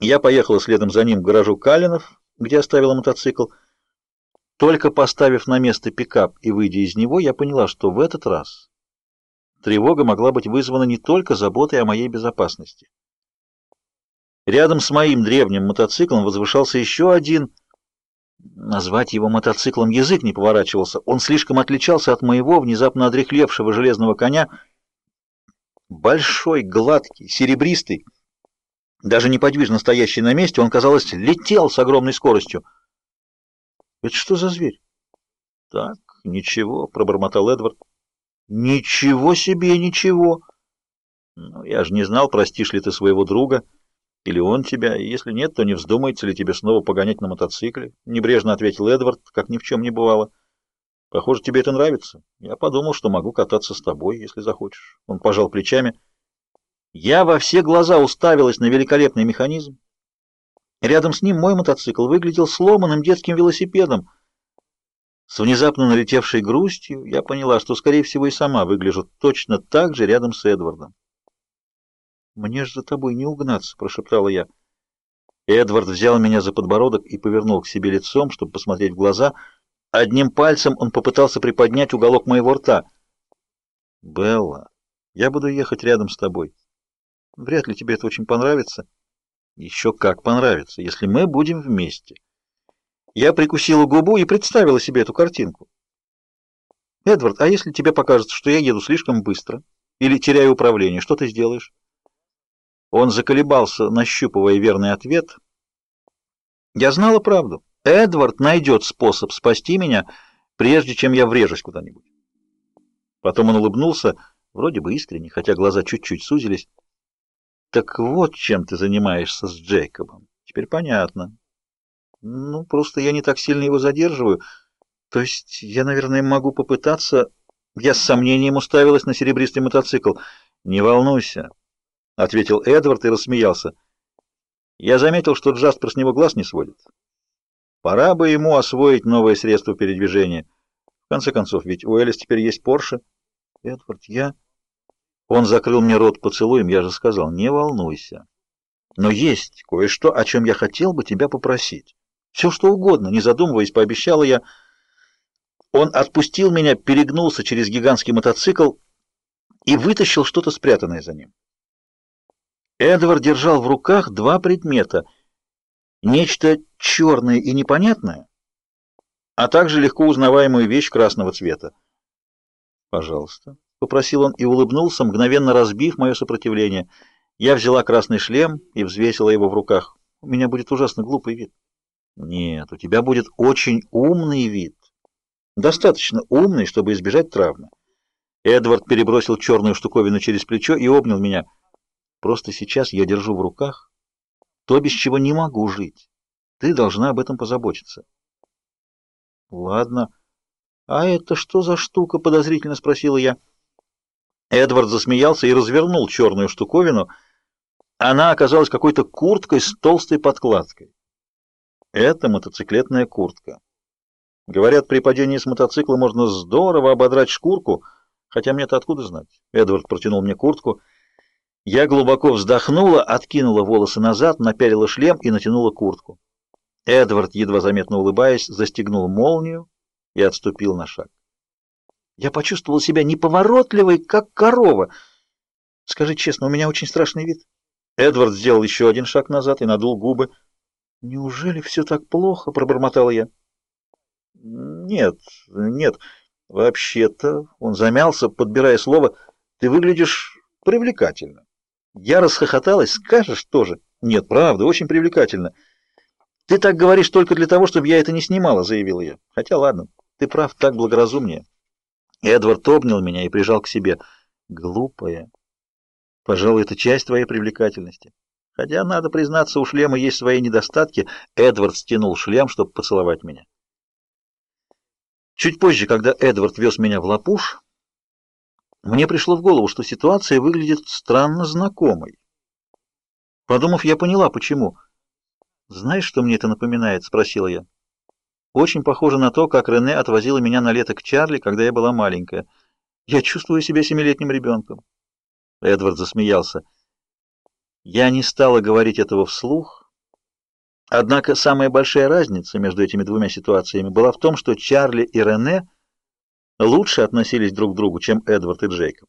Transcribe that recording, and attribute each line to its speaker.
Speaker 1: Я поехала следом за ним к гаражу Калинов, где оставила мотоцикл. Только поставив на место пикап и выйдя из него, я поняла, что в этот раз тревога могла быть вызвана не только заботой о моей безопасности. Рядом с моим древним мотоциклом возвышался еще один. Назвать его мотоциклом язык не поворачивался. Он слишком отличался от моего внезапно одрехлевшего железного коня. Большой, гладкий, серебристый, даже неподвижно стоящий на месте, он, казалось, летел с огромной скоростью. «Это что за зверь?» «Так, ничего», — пробормотал Эдвард. «Ничего себе, ничего!» «Ну, я же не знал, простишь ли ты своего друга». Или он тебя, если нет, то не вздумается ли тебе снова погонять на мотоцикле? Небрежно ответил Эдвард, как ни в чем не бывало. Похоже, тебе это нравится. Я подумал, что могу кататься с тобой, если захочешь. Он пожал плечами. Я во все глаза уставилась на великолепный механизм. Рядом с ним мой мотоцикл выглядел сломанным детским велосипедом. С внезапно налетевшей грустью я поняла, что, скорее всего, и сама выгляжу точно так же рядом с Эдвардом. «Мне ж за тобой не угнаться», — прошептала я. Эдвард взял меня за подбородок и повернул к себе лицом, чтобы посмотреть в глаза. Одним пальцем он попытался приподнять уголок моего рта. «Белла, я буду ехать рядом с тобой. Вряд ли тебе это очень понравится». «Еще как понравится, если мы будем вместе». Я прикусила губу и представила себе эту картинку. «Эдвард, а если тебе покажется, что я еду слишком быстро или теряю управление, что ты сделаешь?» Он заколебался, нащупывая верный ответ. Я знала правду. Эдвард найдет способ спасти меня, прежде чем я врежусь куда-нибудь. Потом он улыбнулся, вроде бы искренне, хотя глаза чуть-чуть сузились. Так вот, чем ты занимаешься с Джейкобом. Теперь понятно. Ну, просто я не так сильно его задерживаю. То есть я, наверное, могу попытаться... Я с сомнением уставилась на серебристый мотоцикл. Не волнуйся. — ответил Эдвард и рассмеялся. Я заметил, что Джаспер с него глаз не сводит. Пора бы ему освоить новое средство передвижения. В конце концов, ведь у Элис теперь есть Порше. Эдвард, я... Он закрыл мне рот поцелуем, я же сказал, не волнуйся. Но есть кое-что, о чем я хотел бы тебя попросить. Все, что угодно, не задумываясь, пообещала я. Он отпустил меня, перегнулся через гигантский мотоцикл и вытащил что-то спрятанное за ним. Эдвард держал в руках два предмета. Нечто черное и непонятное, а также легко узнаваемую вещь красного цвета. «Пожалуйста», — попросил он и улыбнулся, мгновенно разбив мое сопротивление. Я взяла красный шлем и взвесила его в руках. У меня будет ужасно глупый вид. Нет, у тебя будет очень умный вид. Достаточно умный, чтобы избежать травмы. Эдвард перебросил черную штуковину через плечо и обнял меня — Просто сейчас я держу в руках то, без чего не могу жить. Ты должна об этом позаботиться. Ладно. А это что за штука? Подозрительно спросила я. Эдвард засмеялся и развернул черную штуковину. Она оказалась какой-то курткой с толстой подкладкой. Это мотоциклетная куртка. Говорят, при падении с мотоцикла можно здорово ободрать шкурку, хотя мне-то откуда знать? Эдвард протянул мне куртку. Я глубоко вздохнула, откинула волосы назад, напялила шлем и натянула куртку. Эдвард, едва заметно улыбаясь, застегнул молнию и отступил на шаг. Я почувствовал себя неповоротливой, как корова. Скажи честно, у меня очень страшный вид. Эдвард сделал еще один шаг назад и надул губы. Неужели все так плохо? пробормотал я. Нет, нет. Вообще-то, он замялся, подбирая слово. Ты выглядишь привлекательно. Я расхохоталась. Скажешь тоже? Нет, правда, очень привлекательно. Ты так говоришь только для того, чтобы я это не снимала, заявила я. Хотя ладно, ты прав, так благоразумнее. Эдвард обнял меня и прижал к себе. Глупая. Пожалуй, это часть твоей привлекательности. Хотя, надо признаться, у шлема есть свои недостатки. Эдвард стянул шлем, чтобы поцеловать меня. Чуть позже, когда Эдвард вез меня в Лапуш, мне пришло в голову, что ситуация выглядит странно знакомой. Подумав, я поняла, почему. «Знаешь, что мне это напоминает?» — спросила я. «Очень похоже на то, как Рене отвозила меня на лето к Чарли, когда я была маленькая. Я чувствую себя семилетним ребенком». Эдвард засмеялся. Я не стала говорить этого вслух, Однако самая большая разница между этими двумя ситуациями была в том, что Чарли и Рене лучше относились друг к другу, чем Эдвард и Джейкоб.